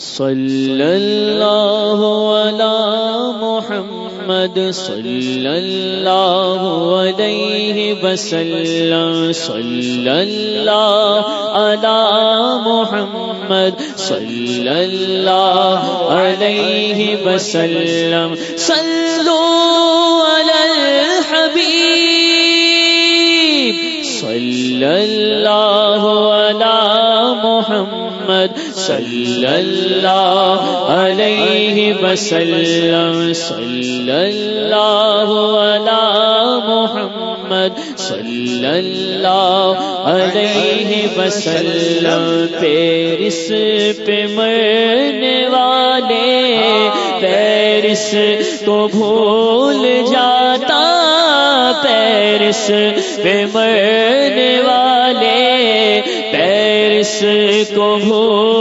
صلی اللہ علی محمد صلی اللہ علیہ وسلم صلی اللہ علی محمد صلی اللہ علیہ وسلم. صلو علی الحبیب صلی اللہ صلی اللہ علیہ وسلم. صلی اللہ علی محمد. صلی اللہ علیہ وسلم. پیرس پہ مرنے والے. پیرس تو بھول جاتا. پیرس پہ مرنے والے. پیرس کو بھول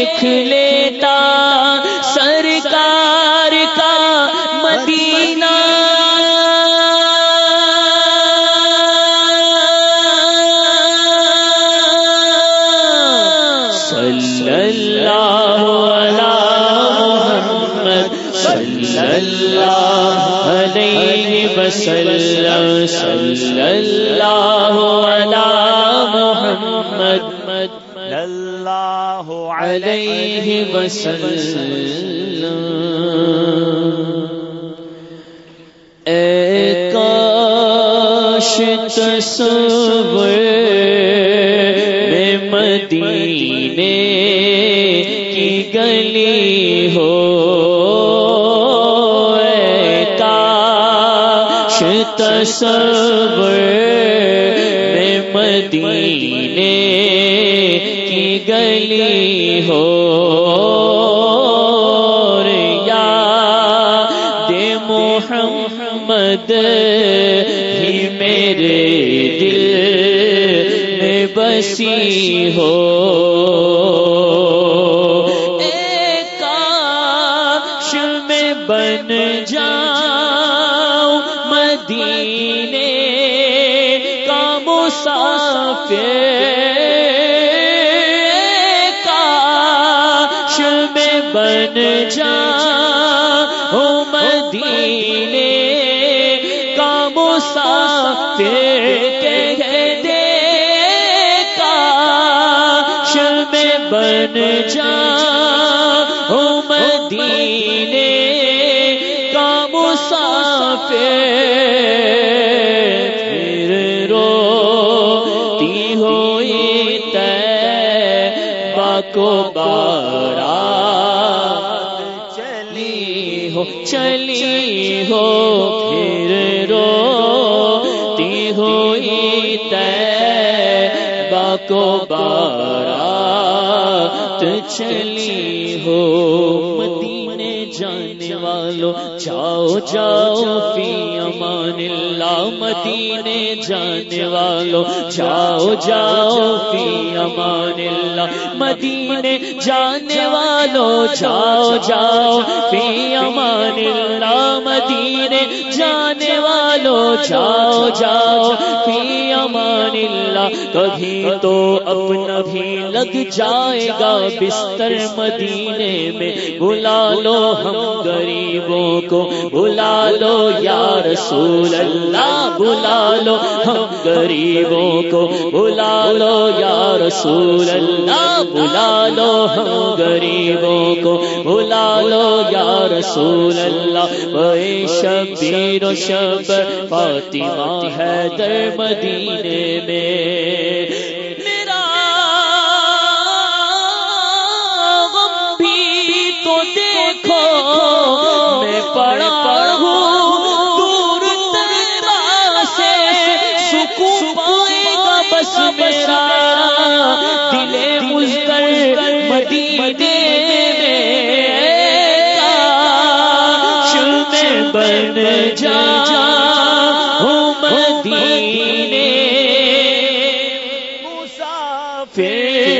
دیکھ لیتا سرکار کا مدینہ۔ صلی اللہ علی محمد صلی اللہ علیہ وسلم۔ صلی اللہ علی محمد اللہ علیہ وسلم۔ اے کاش تصور میں مدینے کی گلی ہو۔ اے کاش تصور محمد، ہی میرے دل میں بسی ہو۔ کاش میں بن جاؤں مدینے کا مسافر۔ بن مدینے کا مسافر کہہ دے کاش میں بن جا۔ جاؤں مدینے کا مسافر کو بارات چلی ہو، مدینے جانے والوں جاؤ جاؤ فی امان اللہ مدینے جانے والوں جاؤ جاؤ فی امان اللہ مدینے جانے والوں جاؤ جاؤ فی امان اللہ مدینے جانے والوں جاؤ جاؤ، فی امان اللہ، کبھی تو اپنا بھی لگ جائے گا بستر مدینے میں۔ بلا لو ہم غریبوں کو، بلا لو یا رسول اللہ، بلا لو ہم غریبوں کو۔ بلا لو یا رسول اللہ، بلا لو ہم غریبوں کو۔ بلا لو یا رسول اللہ، بے شبیر و شب فاطمہ ہے در مدینے میں۔ پہ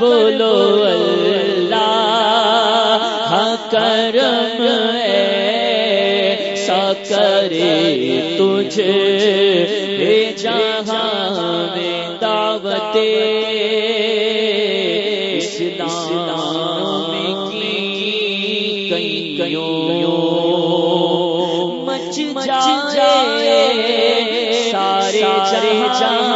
بولو اللہ ہاں کرم ہے سا تجھے دعوت مچ جائے سارے چلے جان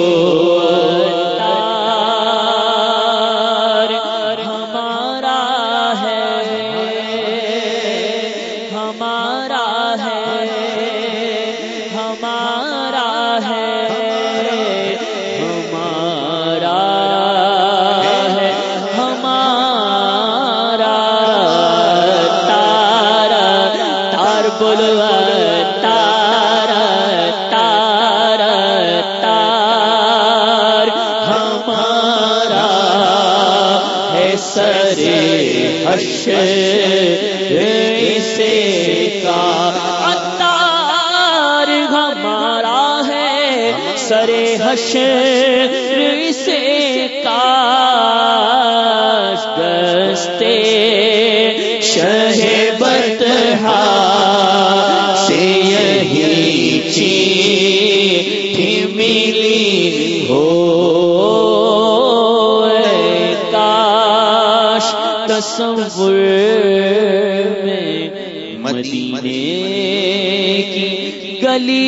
حشر اسے کا اتار ہمارا ہے۔ سرے حشر اسے تصور میں مدینے کی گلی